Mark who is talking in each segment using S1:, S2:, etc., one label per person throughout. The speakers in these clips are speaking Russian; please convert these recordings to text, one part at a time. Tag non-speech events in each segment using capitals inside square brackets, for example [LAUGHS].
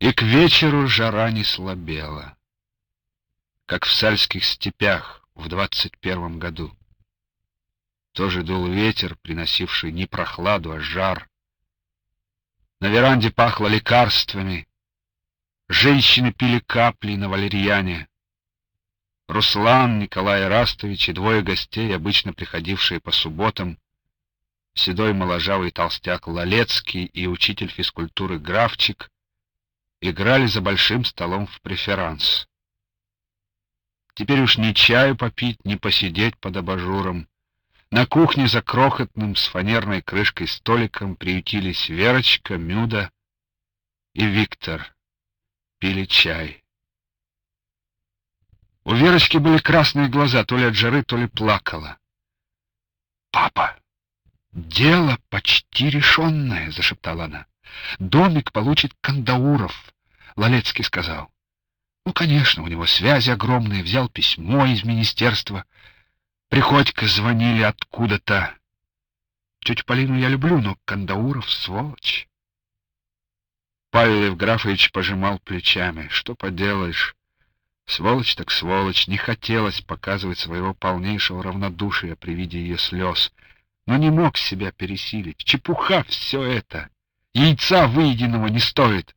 S1: И к вечеру жара не слабела, как в сальских степях в двадцать первом году. Тоже дул ветер, приносивший не прохладу, а жар. На веранде пахло лекарствами. Женщины пили капли на валерьяне. Руслан, Николай Растович и двое гостей, обычно приходившие по субботам, седой моложавый толстяк Лалецкий и учитель физкультуры Графчик, играли за большим столом в преферанс. Теперь уж ни чаю попить, ни посидеть под абажуром. На кухне за крохотным с фанерной крышкой столиком приютились Верочка, Мюда и Виктор. Пили чай. У Верочки были красные глаза, то ли от жары, то ли плакала. «Папа, дело почти решенное», — зашептала она. «Домик получит Кандауров», — Лалецкий сказал. «Ну, конечно, у него связи огромные, взял письмо из министерства». Приходько звонили откуда-то. Тетю Полину я люблю, но Кандауров — сволочь. Павел Евграфович пожимал плечами. Что поделаешь? Сволочь так сволочь. Не хотелось показывать своего полнейшего равнодушия при виде ее слез. Но не мог себя пересилить. Чепуха все это. Яйца выеденного не стоит.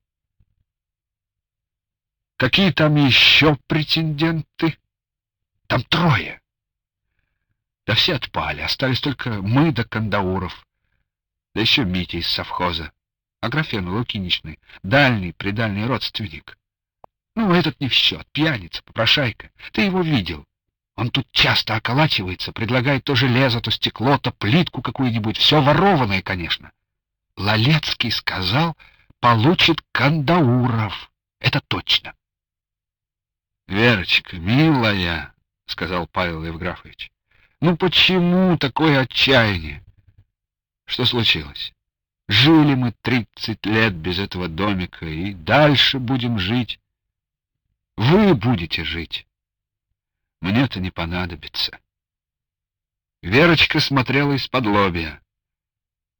S1: Какие там еще претенденты? Там трое. Да все отпали, остались только мы да Кандауров. Да еще Митя из совхоза. Аграфена Лукиничны, дальний, предальный родственник. Ну, этот не в счет, пьяница, попрошайка. Ты его видел. Он тут часто околачивается, предлагает то железо, то стекло, то плитку какую-нибудь. Все ворованное, конечно. Лалецкий сказал, получит Кандауров. Это точно. — Верочка, милая, — сказал Павел Евграфович, ну почему такое отчаяние? Что случилось? Жили мы тридцать лет без этого домика, и дальше будем жить. Вы будете жить. Мне-то не понадобится. Верочка смотрела из-под лобья.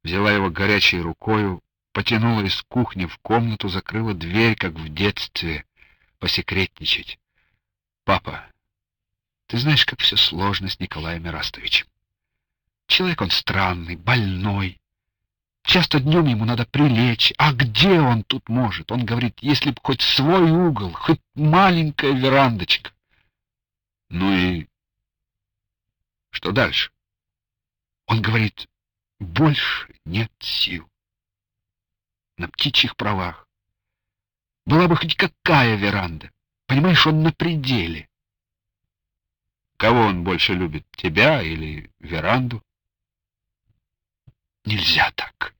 S1: Взяла его горячей рукою, потянула из кухни в комнату, закрыла дверь, как в детстве, посекретничать. «Папа, ты знаешь, как все сложно с Николаем Ирастовичем. Человек он странный, больной. Часто днем ему надо прилечь. А где он тут может? Он говорит, если б хоть свой угол, хоть маленькая верандочка. Ну и что дальше? Он говорит, больше нет сил. На птичьих правах. Была бы хоть какая веранда. Понимаешь, он на пределе. Кого он больше любит, тебя или веранду? Нельзя так.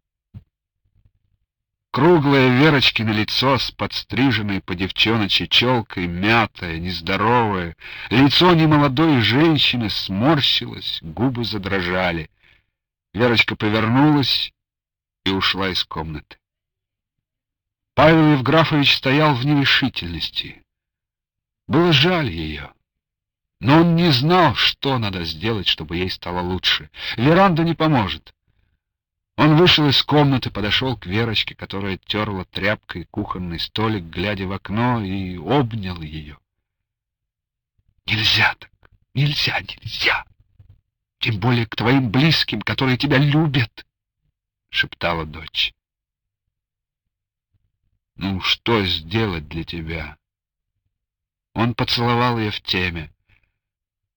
S1: Круглое Верочкино лицо с подстриженной по девчоночи челкой, мятое, нездоровое, лицо немолодой женщины сморщилось, губы задрожали. Верочка повернулась и ушла из комнаты. Павел Евграфович стоял в нерешительности. Было жаль ее. Но он не знал, что надо сделать, чтобы ей стало лучше. Веранда не поможет. Он вышел из комнаты, подошел к Верочке, которая терла тряпкой кухонный столик, глядя в окно, и обнял ее. «Нельзя так! Нельзя, нельзя! Тем более к твоим близким, которые тебя любят!» — шептала дочь. «Ну, что сделать для тебя?» Он поцеловал ее в теме.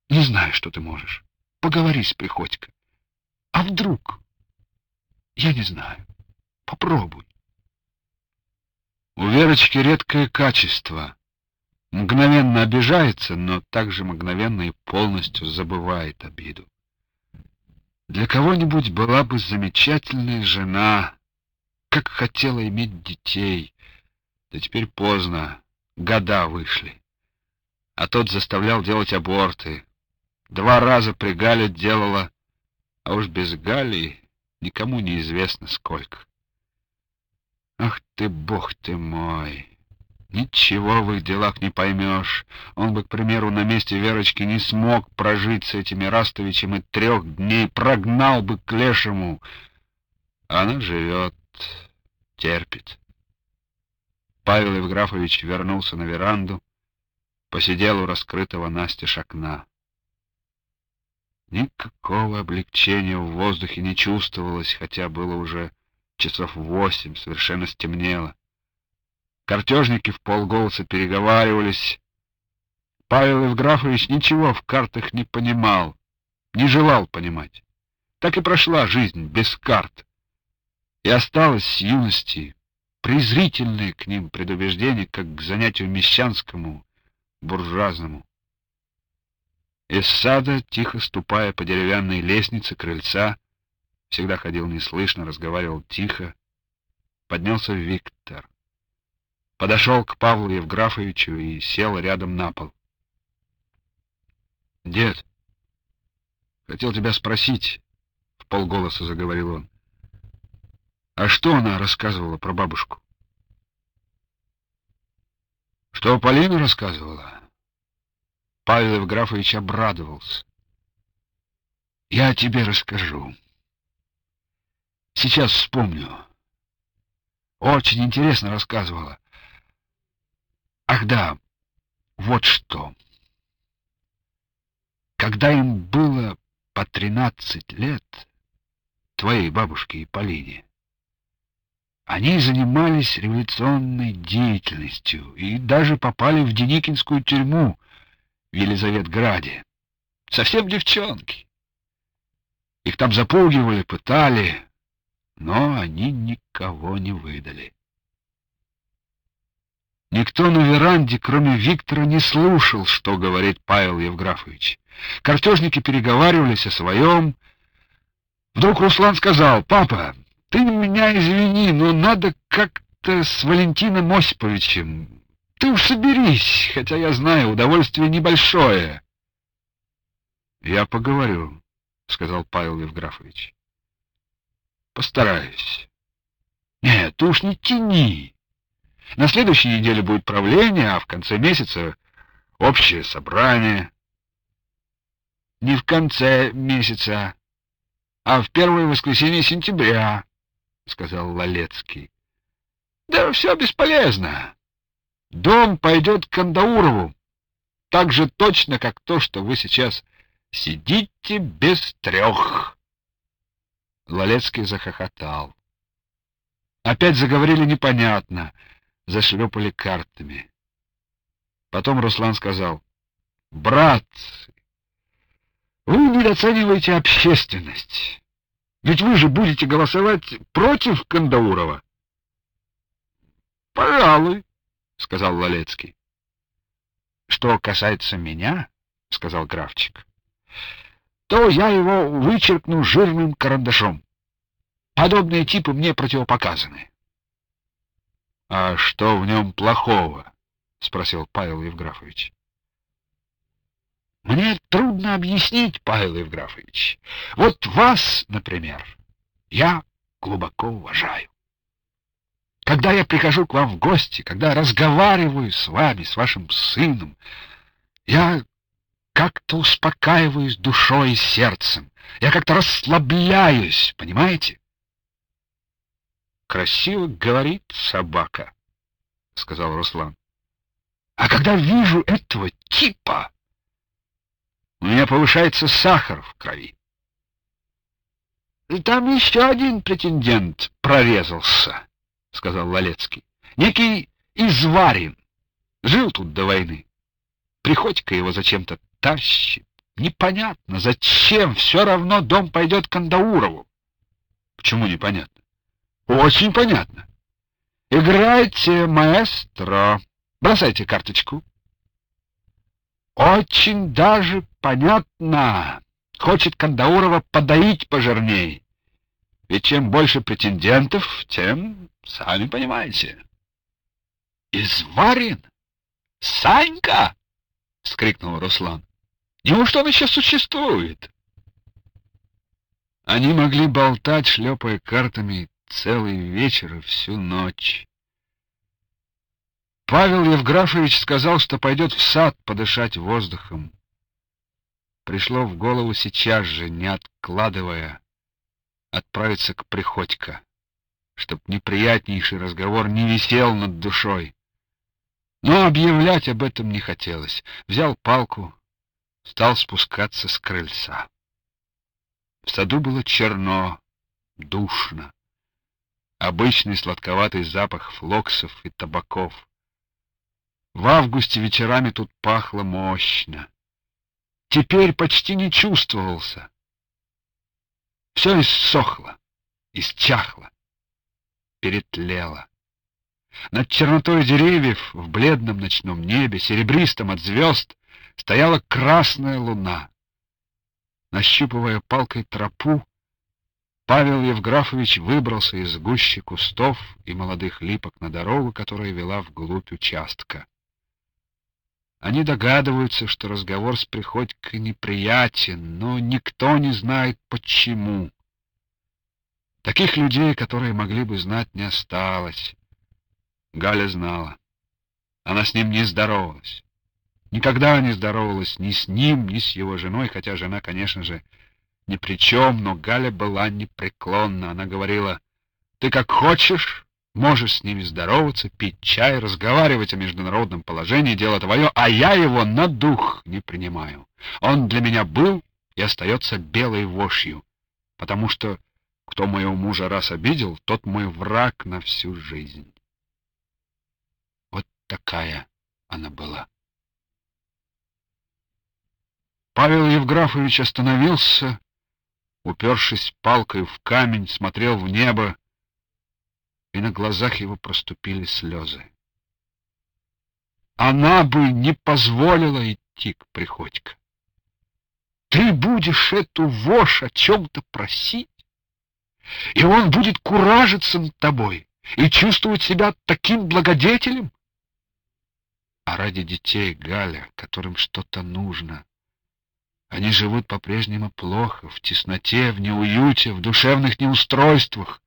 S1: Не знаю, что ты можешь. Поговори с Приходько. А вдруг? Я не знаю. Попробуй. У Верочки редкое качество. Мгновенно обижается, но также мгновенно и полностью забывает обиду. Для кого-нибудь была бы замечательная жена, как хотела иметь детей. Да теперь поздно, года вышли. А тот заставлял делать аборты, Два раза при Гале делала, а уж без Гали никому не известно сколько. Ах ты, бог ты мой! Ничего в их делах не поймешь. Он бы, к примеру, на месте Верочки не смог прожить с этими Растовичем и трех дней, прогнал бы к лешему. Она живет, терпит. Павел Евграфович вернулся на веранду, посидел у раскрытого настежь окна. Никакого облегчения в воздухе не чувствовалось, хотя было уже часов восемь, совершенно стемнело. Картежники в полголоса переговаривались. Павел Евграфович ничего в картах не понимал, не желал понимать. Так и прошла жизнь без карт. И осталось с юности презрительное к ним предубеждение, как к занятию мещанскому, буржуазному. Из сада, тихо ступая по деревянной лестнице крыльца, всегда ходил неслышно, разговаривал тихо, поднялся Виктор. Подошел к Павлу Евграфовичу и сел рядом на пол. «Дед, хотел тебя спросить», — в полголоса заговорил он. «А что она рассказывала про бабушку?» «Что Полина рассказывала?» Павел Евграфович обрадовался. «Я тебе расскажу. Сейчас вспомню. Очень интересно рассказывала. Ах да, вот что. Когда им было по тринадцать лет, твоей бабушке и Полине, они занимались революционной деятельностью и даже попали в Деникинскую тюрьму в Елизаветграде. Совсем девчонки. Их там запугивали, пытали, но они никого не выдали. Никто на веранде, кроме Виктора, не слушал, что говорит Павел Евграфович. Картежники переговаривались о своем. Вдруг Руслан сказал, «Папа, ты меня извини, но надо как-то с Валентином Осиповичем. Ты уж соберись, хотя я знаю, удовольствие небольшое». «Я поговорю», — сказал Павел Евграфович. «Постараюсь». «Нет, ты уж не тяни». На следующей неделе будет правление, а в конце месяца общее собрание. Не в конце месяца, а в первое воскресенье сентября, — сказал Лалецкий. Да все бесполезно. Дом пойдет к Кандаурову, так же точно, как то, что вы сейчас сидите без трех. Лалецкий захохотал. Опять заговорили непонятно — зашлепали картами. Потом Руслан сказал, «Брат, вы недооцениваете общественность. Ведь вы же будете голосовать против Кандаурова». «Пожалуй», — сказал Лалецкий. «Что касается меня, — сказал Графчик, — то я его вычеркну жирным карандашом. Подобные типы мне противопоказаны. — А что в нем плохого? — спросил Павел Евграфович. — Мне трудно объяснить, Павел Евграфович. Вот вас, например, я глубоко уважаю. Когда я прихожу к вам в гости, когда разговариваю с вами, с вашим сыном, я как-то успокаиваюсь душой и сердцем. Я как-то расслабляюсь, понимаете? Красиво говорит собака, сказал Руслан. А когда вижу этого типа, у меня повышается сахар в крови. Там еще один претендент прорезался, сказал Лалецкий. Некий Изварин. Жил тут до войны. Приходько его зачем-то тащит. Непонятно, зачем, все равно дом пойдет Кандаурову. Почему непонятно? Очень понятно. Играйте, маэстро. Бросайте карточку. Очень даже понятно. Хочет Кандаурова подоить пожирней. Ведь чем больше претендентов, тем, сами понимаете. Изварин? Санька? — вскрикнул Руслан. Неужто он еще существует? Они могли болтать, шлепая картами, целый вечер и всю ночь. Павел Евграфович сказал, что пойдет в сад подышать воздухом. Пришло в голову сейчас же, не откладывая, отправиться к Приходько, чтоб неприятнейший разговор не висел над душой. Но объявлять об этом не хотелось. Взял палку, стал спускаться с крыльца. В саду было черно, душно. Обычный сладковатый запах флоксов и табаков. В августе вечерами тут пахло мощно. Теперь почти не чувствовался. Все иссохло, исчахло, перетлело. Над чернотой деревьев в бледном ночном небе, серебристом от звезд, стояла красная луна. Нащупывая палкой тропу, Павел Евграфович выбрался из гущи кустов и молодых липок на дорогу, которая вела вглубь участка. Они догадываются, что разговор с Приходькой неприятен, но никто не знает почему. Таких людей, которые могли бы знать, не осталось. Галя знала. Она с ним не здоровалась. Никогда не здоровалась ни с ним, ни с его женой, хотя жена, конечно же, ни при чем, но Галя была непреклонна. Она говорила, «Ты как хочешь, можешь с ними здороваться, пить чай, разговаривать о международном положении, дело твое, а я его на дух не принимаю. Он для меня был и остается белой вошью, потому что кто моего мужа раз обидел, тот мой враг на всю жизнь». Вот такая она была. Павел Евграфович остановился, упершись палкой в камень, смотрел в небо, и на глазах его проступили слезы. Она бы не позволила идти к Приходько. Ты будешь эту вошь о чем-то просить, и он будет куражиться над тобой и чувствовать себя таким благодетелем? А ради детей, Галя, которым что-то нужно, они живут по-прежнему плохо, в тесноте, в неуюте, в душевных неустройствах.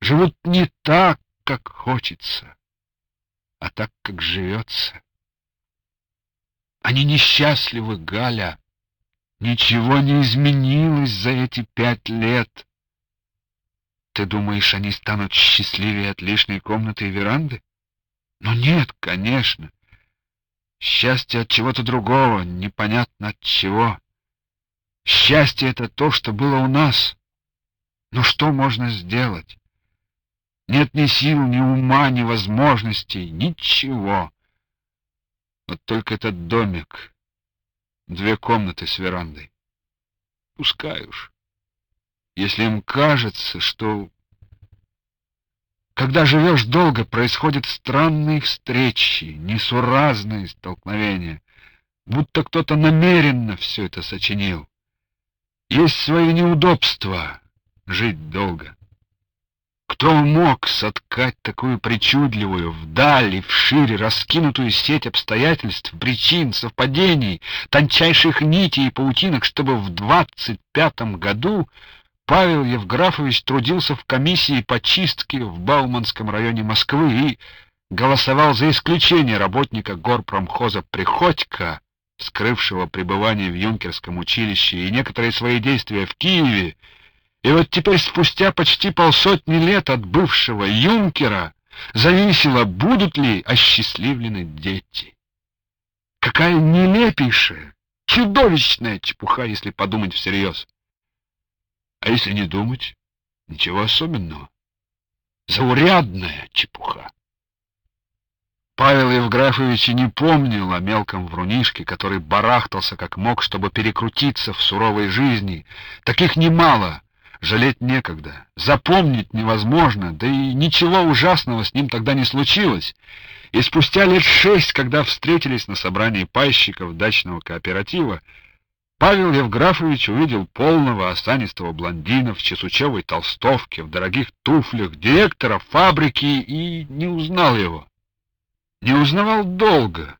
S1: Живут не так, как хочется, а так, как живется. Они несчастливы, Галя. Ничего не изменилось за эти пять лет. Ты думаешь, они станут счастливее от лишней комнаты и веранды? Но нет, конечно. Счастье от чего-то другого, непонятно от чего. Счастье — это то, что было у нас. Но что можно сделать? Нет ни сил, ни ума, ни возможностей, ничего. Вот только этот домик, две комнаты с верандой. Пускай уж. Если им кажется, что когда живешь долго, происходят странные встречи, несуразные столкновения, будто кто-то намеренно все это сочинил. Есть свои неудобства жить долго. Кто мог соткать такую причудливую, вдаль и вшире раскинутую сеть обстоятельств, причин, совпадений, тончайших нитей и паутинок, чтобы в двадцать пятом году Павел Евграфович трудился в комиссии по чистке в Бауманском районе Москвы и голосовал за исключение работника горпромхоза Приходько, скрывшего пребывание в юнкерском училище и некоторые свои действия в Киеве, и вот теперь спустя почти полсотни лет от бывшего юнкера зависело, будут ли осчастливлены дети. Какая нелепейшая, чудовищная чепуха, если подумать всерьез. А если не думать, ничего особенного. Заурядная чепуха. Павел Евграфович и не помнил о мелком врунишке, который барахтался как мог, чтобы перекрутиться в суровой жизни. Таких немало, жалеть некогда, запомнить невозможно, да и ничего ужасного с ним тогда не случилось. И спустя лет шесть, когда встретились на собрании пайщиков дачного кооператива, Павел Евграфович увидел полного осанистого блондина в чесучевой толстовке, в дорогих туфлях, директора фабрики и не узнал его. Не узнавал долго.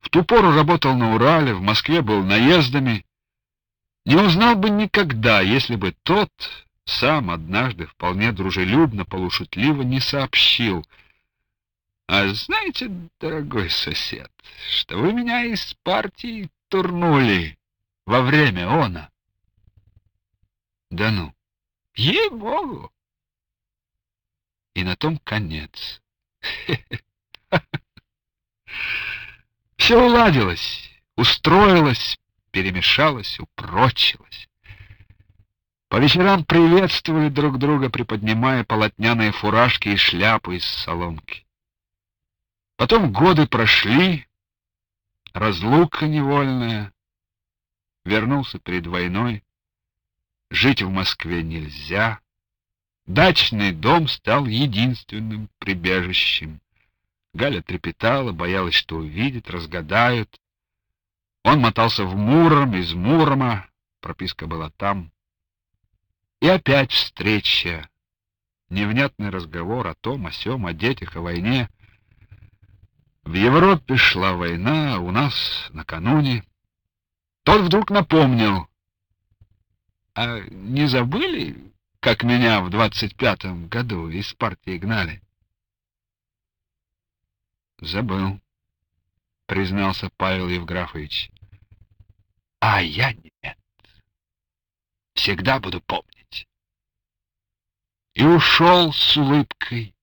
S1: В ту пору работал на Урале, в Москве был наездами. Не узнал бы никогда, если бы тот сам однажды вполне дружелюбно, полушутливо не сообщил. А знаете, дорогой сосед, что вы меня из партии турнули? Во время она. Да ну, ей-богу! И на том конец. [LAUGHS] Все уладилось, устроилось, перемешалось, упрочилось. По вечерам приветствовали друг друга, приподнимая полотняные фуражки и шляпы из соломки. Потом годы прошли, разлука невольная, вернулся перед войной, жить в Москве нельзя, дачный дом стал единственным прибежищем. Галя трепетала, боялась, что увидит, разгадают. Он мотался в Муром, из Мурома, прописка была там. И опять встреча, невнятный разговор о том, о сём, о детях, о войне. В Европе шла война, у нас накануне. Тот вдруг напомнил. А не забыли, как меня в двадцать пятом году из партии гнали? Забыл, признался Павел Евграфович. А я нет. Всегда буду помнить. И ушел с улыбкой.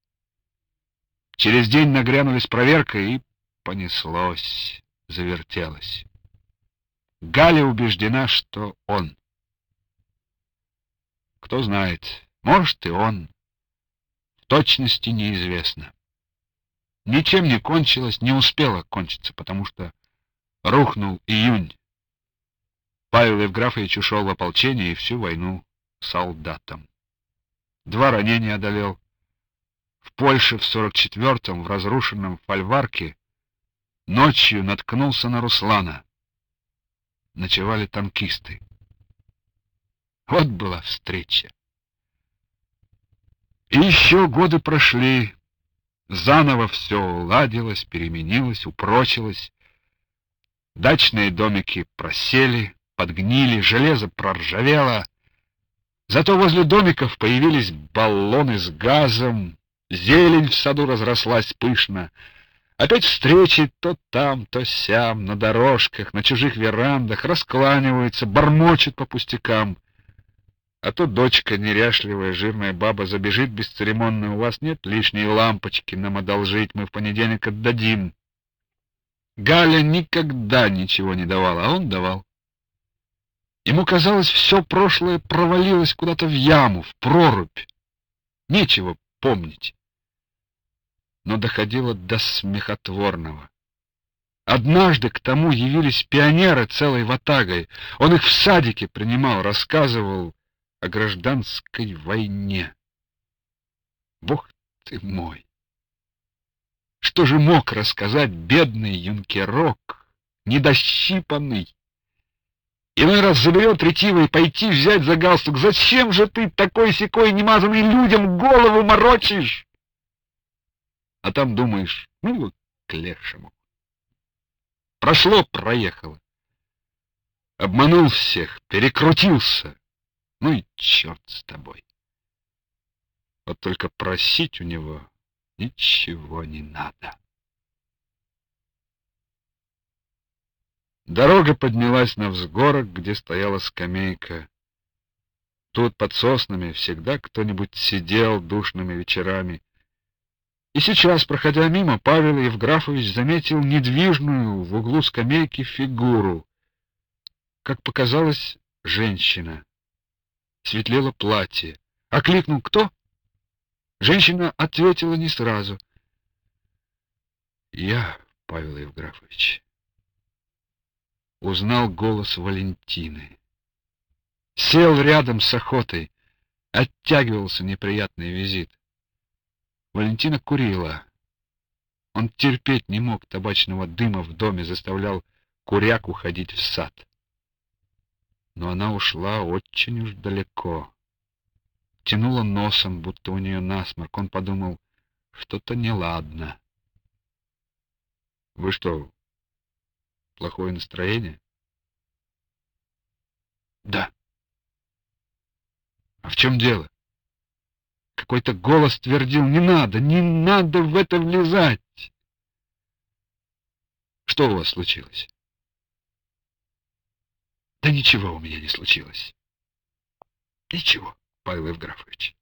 S1: Через день нагрянули с проверкой, и понеслось, завертелось. Галя убеждена, что он. Кто знает, может и он. В точности неизвестно. Ничем не кончилось, не успело кончиться, потому что рухнул июнь. Павел Евграфович ушел в ополчение и всю войну солдатом. Два ранения одолел. В Польше в 44-м, в разрушенном фольварке, ночью наткнулся на Руслана ночевали танкисты. Вот была встреча. И еще годы прошли, заново все уладилось, переменилось, упрочилось. Дачные домики просели, подгнили, железо проржавело. Зато возле домиков появились баллоны с газом, зелень в саду разрослась пышно — Опять встречи то там, то сям, на дорожках, на чужих верандах, раскланиваются, бормочут по пустякам. А то дочка, неряшливая, жирная баба, забежит бесцеремонно. У вас нет лишней лампочки, нам одолжить, мы в понедельник отдадим. Галя никогда ничего не давала, а он давал. Ему казалось, все прошлое провалилось куда-то в яму, в прорубь. Нечего помнить но доходило до смехотворного. Однажды к тому явились пионеры целой ватагой. Он их в садике принимал, рассказывал о гражданской войне. Бог ты мой! Что же мог рассказать бедный юнкерок, недощипанный? Иной раз заберет ретиво и пойти взять за галстук. Зачем же ты такой-сякой немазанный людям голову морочишь? А там думаешь, ну, к лешему. Прошло, проехало. Обманул всех, перекрутился. Ну и черт с тобой. Вот только просить у него ничего не надо. Дорога поднялась на взгорок, где стояла скамейка. Тут под соснами всегда кто-нибудь сидел душными вечерами и сейчас, проходя мимо, Павел Евграфович заметил недвижную в углу скамейки фигуру. Как показалось, женщина. Светлело платье. Окликнул «Кто?». Женщина ответила не сразу. «Я, Павел Евграфович». Узнал голос Валентины. Сел рядом с охотой. Оттягивался неприятный визит. Валентина курила. Он терпеть не мог табачного дыма в доме, заставлял куряк уходить в сад. Но она ушла очень уж далеко. Тянула носом, будто у нее насморк. Он подумал, что-то неладно. Вы что, плохое настроение? Да. А в чем дело? Какой-то голос твердил, не надо, не надо в это влезать. Что у вас случилось? Да ничего у меня не случилось. Ничего, Павел Евграфович.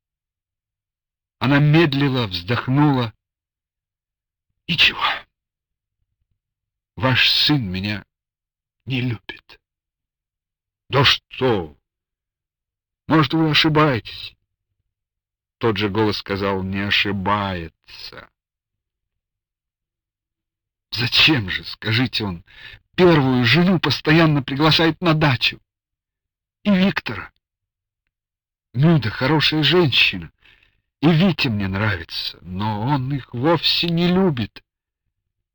S1: Она медлила, вздохнула. Ничего. ваш сын меня не любит. Да что? Может, вы ошибаетесь? Тот же голос сказал, не ошибается. Зачем же, скажите он, первую жену постоянно приглашает на дачу? И Виктора. Люда хорошая женщина, и Витя мне нравится, но он их вовсе не любит.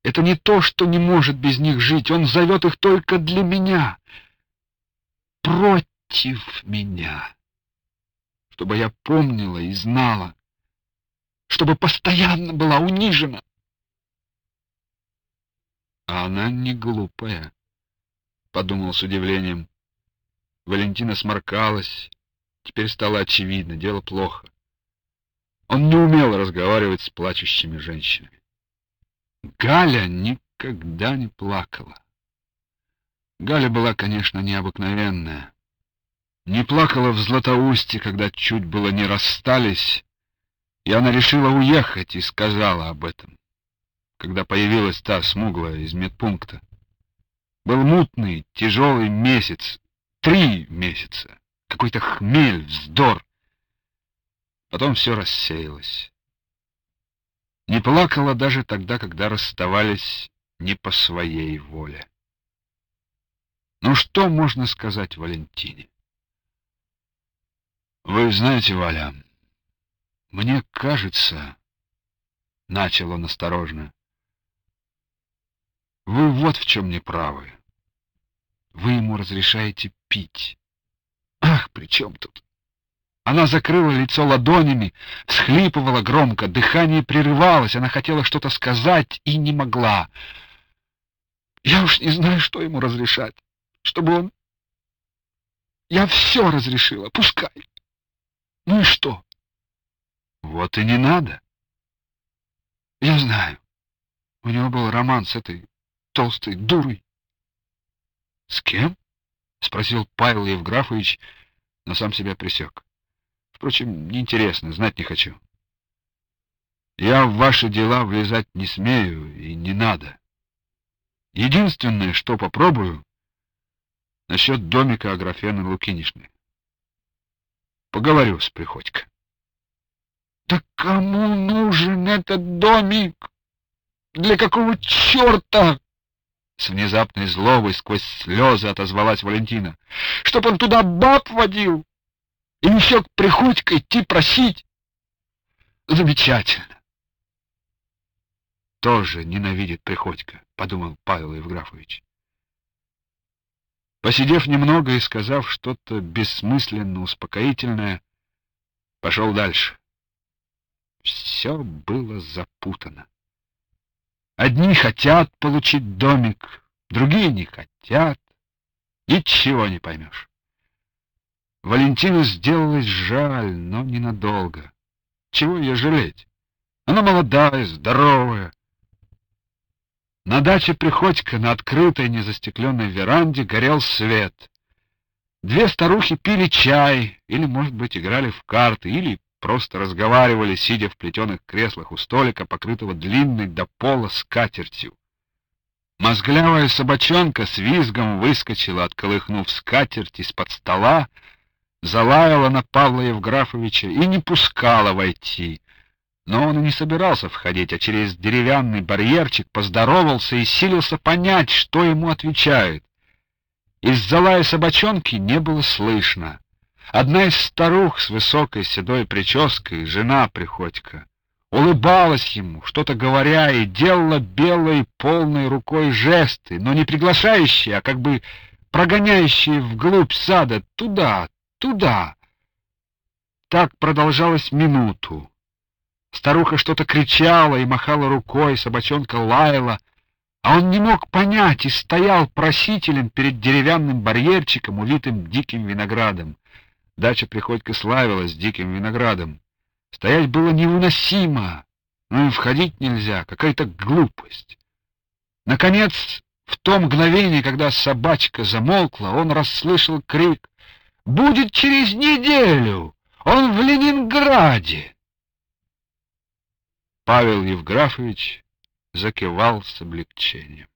S1: Это не то, что не может без них жить, он зовет их только для меня, против меня, чтобы я помнила и знала, чтобы постоянно была унижена. А она не глупая, подумал с удивлением. Валентина сморкалась, теперь стало очевидно, дело плохо. Он не умел разговаривать с плачущими женщинами. Галя никогда не плакала. Галя была, конечно, необыкновенная. Не плакала в Златоусте, когда чуть было не расстались, и она решила уехать и сказала об этом когда появилась та смуглая из медпункта. Был мутный, тяжелый месяц, три месяца, какой-то хмель, вздор. Потом все рассеялось. Не плакала даже тогда, когда расставались не по своей воле. Ну что можно сказать Валентине? Вы знаете, Валя, мне кажется, начал он осторожно, вы вот в чем не правы. Вы ему разрешаете пить. Ах, при чем тут? Она закрыла лицо ладонями, всхлипывала громко, дыхание прерывалось, она хотела что-то сказать и не могла. Я уж не знаю, что ему разрешать, чтобы он... Я все разрешила, пускай. Ну и что? Вот и не надо. Я знаю. У него был роман с этой толстой дурой. — С кем? — спросил Павел Евграфович, но сам себя пресек. Впрочем, неинтересно, знать не хочу. Я в ваши дела влезать не смею и не надо. Единственное, что попробую, насчет домика Аграфены Лукинишны. Поговорю с Приходько. — Да кому нужен этот домик? Для какого черта? С внезапной злобой сквозь слезы отозвалась Валентина. Чтоб он туда баб водил и еще к Приходько идти просить. Замечательно. Тоже ненавидит Приходько, подумал Павел Евграфович. Посидев немного и сказав что-то бессмысленно успокоительное, пошел дальше. Все было запутано. Одни хотят получить домик, другие не хотят. Ничего не поймешь. Валентину сделалось жаль, но ненадолго. Чего ее жалеть? Она молодая, здоровая. На даче Приходько на открытой незастекленной веранде горел свет. Две старухи пили чай, или, может быть, играли в карты, или просто разговаривали, сидя в плетеных креслах у столика, покрытого длинной до пола скатертью. Мозглявая собачонка с визгом выскочила, отколыхнув скатерть из-под стола, залаяла на Павла Евграфовича и не пускала войти. Но он и не собирался входить, а через деревянный барьерчик поздоровался и силился понять, что ему отвечают. Из-за лая собачонки не было слышно. Одна из старух с высокой седой прической, жена Приходько, улыбалась ему, что-то говоря, и делала белой полной рукой жесты, но не приглашающие, а как бы прогоняющие вглубь сада, туда, туда. Так продолжалось минуту. Старуха что-то кричала и махала рукой, собачонка лаяла, а он не мог понять и стоял просителем перед деревянным барьерчиком, увитым диким виноградом. Дача Приходько славилась диким виноградом. Стоять было невыносимо, но и входить нельзя, какая-то глупость. Наконец, в то мгновение, когда собачка замолкла, он расслышал крик «Будет через неделю! Он в Ленинграде!» Павел Евграфович закивал с облегчением.